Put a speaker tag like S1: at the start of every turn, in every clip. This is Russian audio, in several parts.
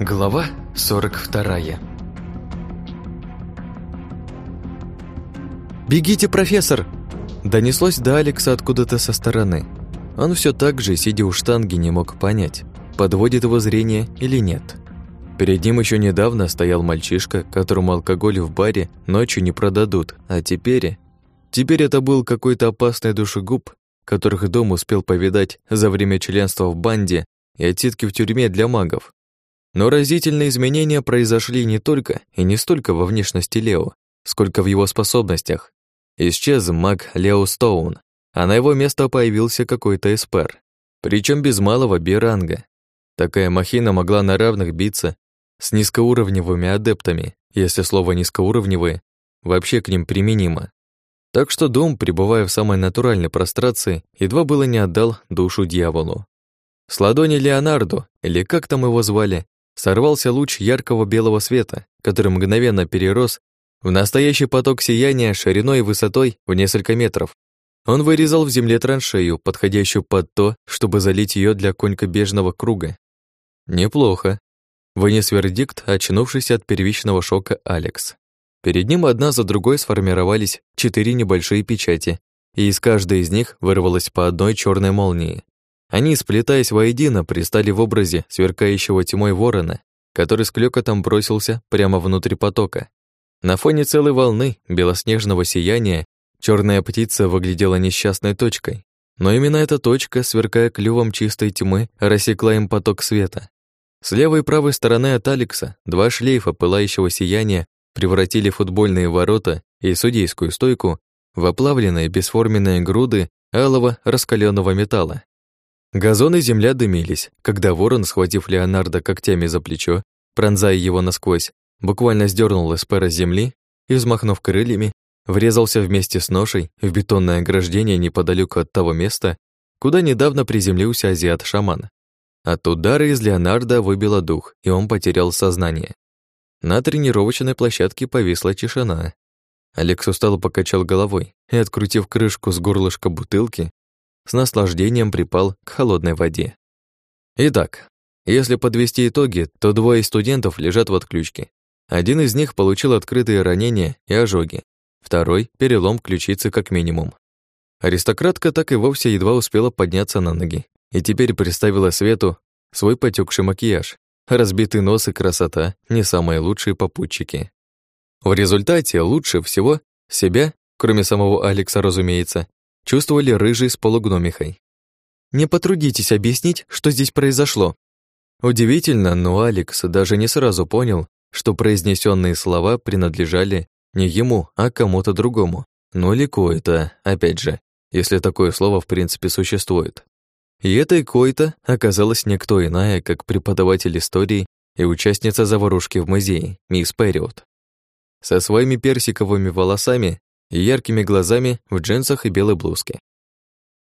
S1: Глава 42 «Бегите, профессор!» Донеслось до Алекса откуда-то со стороны. Он все так же, сидя у штанги, не мог понять, подводит его зрение или нет. Перед ним еще недавно стоял мальчишка, которому алкоголь в баре ночью не продадут, а теперь... Теперь это был какой-то опасный душегуб, которых дом успел повидать за время членства в банде и отсидки в тюрьме для магов. Но разительные изменения произошли не только и не столько во внешности Лео, сколько в его способностях. Исчез маг Лео Стоун, а на его место появился какой-то эспер, причем без малого биранга. Такая махина могла на равных биться с низкоуровневыми адептами, если слово «низкоуровневые» вообще к ним применимо. Так что дом, пребывая в самой натуральной прострации, едва было не отдал душу дьяволу. С ладони Леонардо, или как там его звали, сорвался луч яркого белого света, который мгновенно перерос в настоящий поток сияния шириной и высотой в несколько метров. Он вырезал в земле траншею, подходящую под то, чтобы залить ее для конькобежного круга. Неплохо. Вынес вердикт, очнувшийся от первичного шока Алекс. Перед ним одна за другой сформировались четыре небольшие печати, и из каждой из них вырвалось по одной черной молнии. Они, сплетаясь воедино, пристали в образе сверкающего тьмой ворона, который с клёкотом бросился прямо внутрь потока. На фоне целой волны белоснежного сияния черная птица выглядела несчастной точкой, но именно эта точка, сверкая клювом чистой тьмы, рассекла им поток света. С левой и правой стороны от Алекса два шлейфа пылающего сияния превратили футбольные ворота и судейскую стойку в оплавленные бесформенные груды алого раскаленного металла. Газон и земля дымились, когда ворон, схватив Леонардо когтями за плечо, пронзая его насквозь, буквально сдернул эспера с земли и, взмахнув крыльями, врезался вместе с ношей в бетонное ограждение неподалеку от того места, куда недавно приземлился азиат-шаман. От удара из Леонардо выбило дух, и он потерял сознание. На тренировочной площадке повисла тишина. Алекс устало покачал головой и, открутив крышку с горлышка бутылки, с наслаждением припал к холодной воде. Итак, если подвести итоги, то двое студентов лежат в отключке. Один из них получил открытые ранения и ожоги, второй — перелом ключицы как минимум. Аристократка так и вовсе едва успела подняться на ноги и теперь представила Свету свой потекший макияж. Разбитый нос и красота — не самые лучшие попутчики. В результате лучше всего себя, кроме самого Алекса, разумеется, чувствовали рыжий с полугномихой. «Не потрудитесь объяснить, что здесь произошло». Удивительно, но Алекс даже не сразу понял, что произнесенные слова принадлежали не ему, а кому-то другому. Ну или кое-то, опять же, если такое слово в принципе существует. И этой кое-то оказалась никто иная, как преподаватель истории и участница заварушки в музее, мисс Перриот. Со своими персиковыми волосами и яркими глазами в джинсах и белой блузке.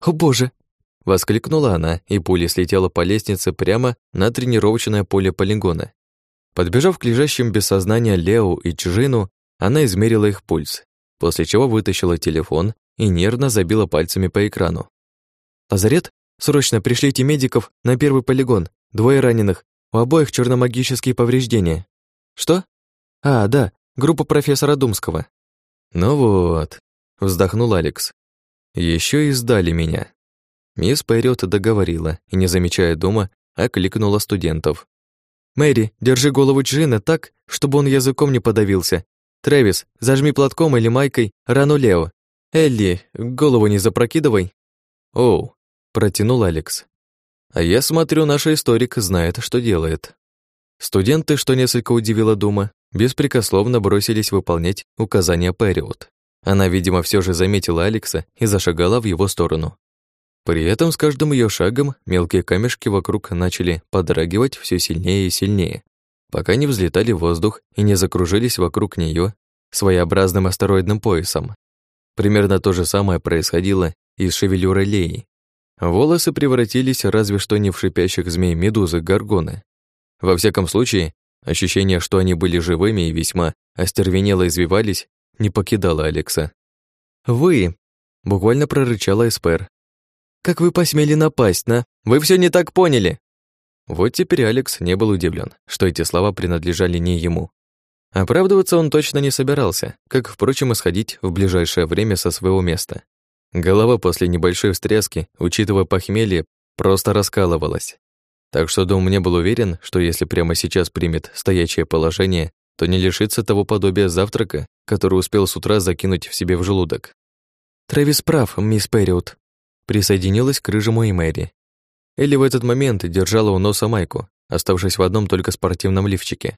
S1: «О боже!» — воскликнула она, и пуля слетела по лестнице прямо на тренировочное поле полигона. Подбежав к лежащим без сознания Лео и Чжину, она измерила их пульс, после чего вытащила телефон и нервно забила пальцами по экрану. «Лазарет? Срочно пришлите медиков на первый полигон. Двое раненых, у обоих черномагические повреждения». «Что?» «А, да, группа профессора Думского. «Ну вот», — вздохнул Алекс. Еще и сдали меня». Мисс Пэрриот договорила и, не замечая дома, окликнула студентов. «Мэри, держи голову Джина так, чтобы он языком не подавился. Трэвис, зажми платком или майкой рану Лео. Элли, голову не запрокидывай». «Оу», — протянул Алекс. «А я смотрю, наш историк знает, что делает». Студенты, что несколько удивило Дума, беспрекословно бросились выполнять указания Период. Она, видимо, все же заметила Алекса и зашагала в его сторону. При этом с каждым ее шагом мелкие камешки вокруг начали подрагивать все сильнее и сильнее, пока не взлетали в воздух и не закружились вокруг нее своеобразным астероидным поясом. Примерно то же самое происходило и с шевелюрой Леи. Волосы превратились разве что не в шипящих змей медузы горгоны. Во всяком случае, Ощущение, что они были живыми и весьма остервенело извивались, не покидало Алекса. «Вы!» — буквально прорычала Эспер. «Как вы посмели напасть на... Вы все не так поняли!» Вот теперь Алекс не был удивлен, что эти слова принадлежали не ему. Оправдываться он точно не собирался, как, впрочем, исходить в ближайшее время со своего места. Голова после небольшой встряски, учитывая похмелье, просто раскалывалась. Так что дом не был уверен, что если прямо сейчас примет стоячее положение, то не лишится того подобия завтрака, который успел с утра закинуть в себе в желудок. «Трэвис прав, мисс Перриот», присоединилась к рыжему и Мэри. Элли в этот момент держала у носа майку, оставшись в одном только спортивном лифчике.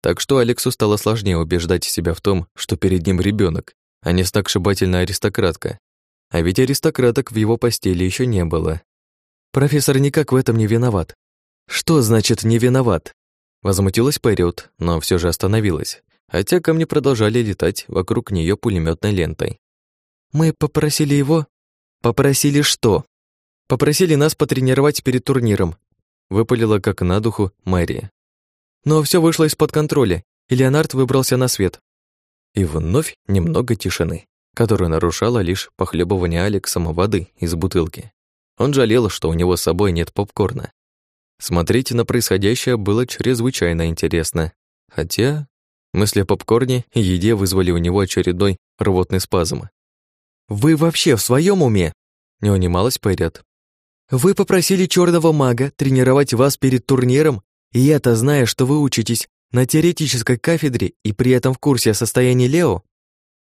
S1: Так что Алексу стало сложнее убеждать себя в том, что перед ним ребенок, а не сногсшибательная аристократка. А ведь аристократок в его постели еще не было. Профессор никак в этом не виноват. Что значит «не виноват»? Возмутилась Период, но все же остановилась, хотя камни продолжали летать вокруг нее пулеметной лентой. «Мы попросили его?» «Попросили что?» «Попросили нас потренировать перед турниром», выпалила как на духу Мэри. Но все вышло из-под контроля, и Леонард выбрался на свет. И вновь немного тишины, которую нарушало лишь похлебывание Алексом воды из бутылки. Он жалел, что у него с собой нет попкорна. Смотреть на происходящее было чрезвычайно интересно. Хотя мысли о попкорне и еде вызвали у него очередной рвотный спазм. «Вы вообще в своем уме?» — не унималась Пайрят. «Вы попросили черного мага тренировать вас перед турниром, и это зная, что вы учитесь на теоретической кафедре и при этом в курсе о состоянии Лео?»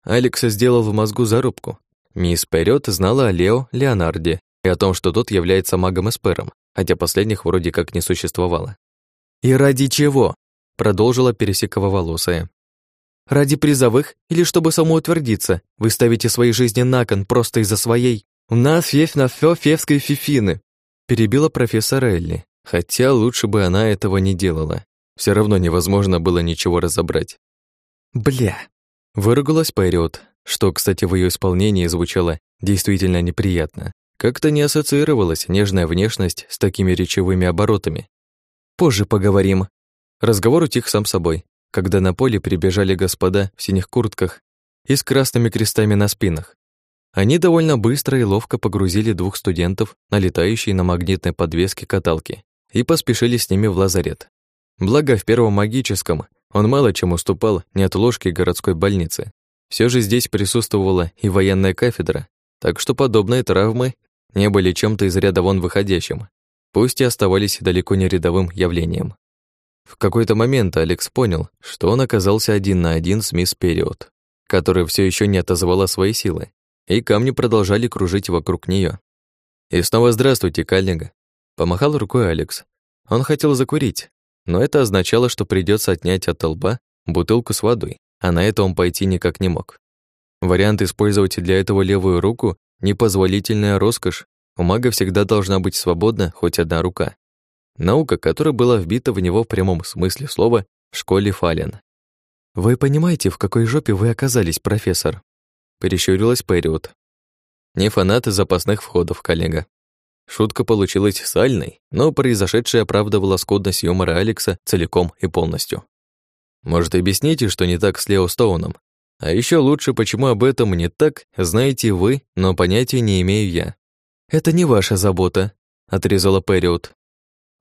S1: Алекс сделал в мозгу зарубку. Мисс Перрет знала о Лео Леонарде и о том, что тот является магом-эспером, хотя последних вроде как не существовало. «И ради чего?» — продолжила пересеково-волосая. Ради призовых или чтобы самоутвердиться? Вы ставите свои жизни на кон просто из-за своей. У нас есть на всё февской фифины, перебила профессор Элли, хотя лучше бы она этого не делала. Все равно невозможно было ничего разобрать. Бля, выругалась Пайриот, что, кстати, в ее исполнении звучало действительно неприятно. Как-то не ассоциировалась нежная внешность с такими речевыми оборотами. Позже поговорим. Разговор утих сам собой когда на поле прибежали господа в синих куртках и с красными крестами на спинах. Они довольно быстро и ловко погрузили двух студентов на летающие на магнитной подвеске каталки и поспешили с ними в лазарет. Благо, в первом магическом он мало чем уступал неотложке городской больницы. Все же здесь присутствовала и военная кафедра, так что подобные травмы не были чем-то из ряда вон выходящим, пусть и оставались далеко не рядовым явлением. В какой-то момент Алекс понял, что он оказался один на один с мисс Период, которая все еще не отозвала свои силы, и камни продолжали кружить вокруг нее. «И снова здравствуйте, коллега!» Помахал рукой Алекс. Он хотел закурить, но это означало, что придется отнять от лба бутылку с водой, а на это он пойти никак не мог. Вариант использовать для этого левую руку — непозволительная роскошь. У мага всегда должна быть свободна хоть одна рука. Наука, которая была вбита в него в прямом смысле слова в школе Фален. «Вы понимаете, в какой жопе вы оказались, профессор?» Перещурилась Период. «Не фанат запасных входов, коллега». Шутка получилась сальной, но произошедшее оправдывало скудность юмора Алекса целиком и полностью. «Может, объясните, что не так с Лео Стоуном? А еще лучше, почему об этом не так, знаете вы, но понятия не имею я». «Это не ваша забота», — отрезала Период.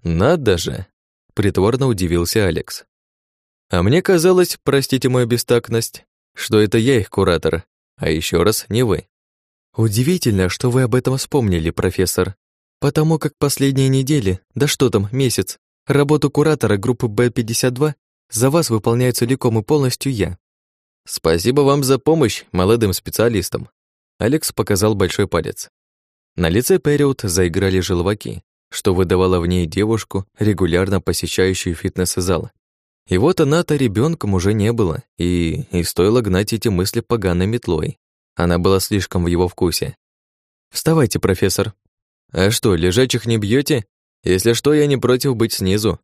S1: «Надо же!» — притворно удивился Алекс. «А мне казалось, простите мою бестактность, что это я их куратор, а еще раз не вы». «Удивительно, что вы об этом вспомнили, профессор, потому как последние недели, да что там, месяц, работу куратора группы Б-52 за вас выполняю целиком и полностью я». «Спасибо вам за помощь молодым специалистам», Алекс показал большой палец. На лице Период заиграли желваки, что выдавало в ней девушку, регулярно посещающую фитнес-зал. И вот она-то ребенком уже не было, и, и стоило гнать эти мысли поганой метлой. Она была слишком в его вкусе. «Вставайте, профессор». «А что, лежачих не бьете? Если что, я не против быть снизу».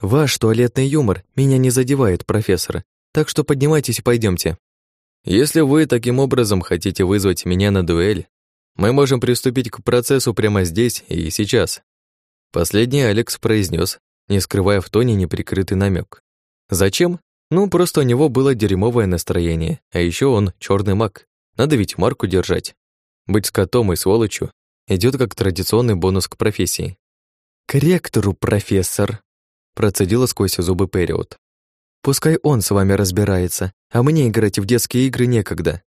S1: «Ваш туалетный юмор меня не задевает, профессор, так что поднимайтесь и пойдемте. Если вы таким образом хотите вызвать меня на дуэль, мы можем приступить к процессу прямо здесь и сейчас. Последний Алекс произнес, не скрывая в тоне неприкрытый намек. Зачем? Ну, просто у него было дерьмовое настроение, а еще он черный маг. Надо ведь марку держать. Быть скотом и сволочью идет как традиционный бонус к профессии. «К ректору, профессор!» Процедила сквозь зубы Период. «Пускай он с вами разбирается, а мне играть в детские игры некогда».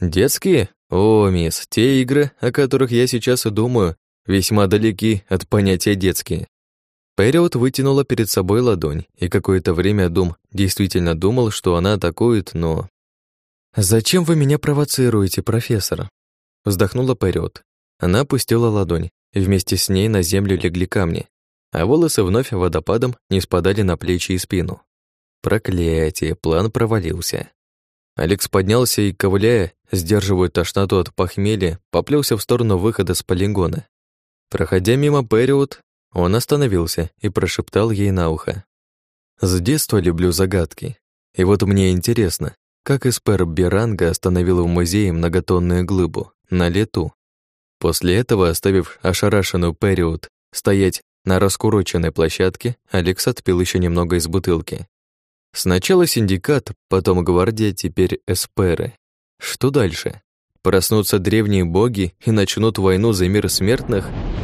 S1: «Детские? О, мисс, те игры, о которых я сейчас и думаю, весьма далеки от понятия «детские». Период вытянула перед собой ладонь, и какое-то время Дум действительно думал, что она атакует, но... «Зачем вы меня провоцируете, профессор?» Вздохнула Период. Она опустила ладонь, и вместе с ней на землю легли камни, а волосы вновь водопадом не спадали на плечи и спину. Проклятие, план провалился. Алекс поднялся и, ковыляя, сдерживая тошноту от похмелья, поплелся в сторону выхода с полигона. Проходя мимо Период, он остановился и прошептал ей на ухо. «С детства люблю загадки. И вот мне интересно, как Эспер Беранга остановил в музее многотонную глыбу на лету. После этого, оставив ошарашенную Период стоять на раскуроченной площадке, Алекс отпил еще немного из бутылки. Сначала синдикат, потом гвардия, теперь эсперы. Что дальше? Проснутся древние боги и начнут войну за мир смертных –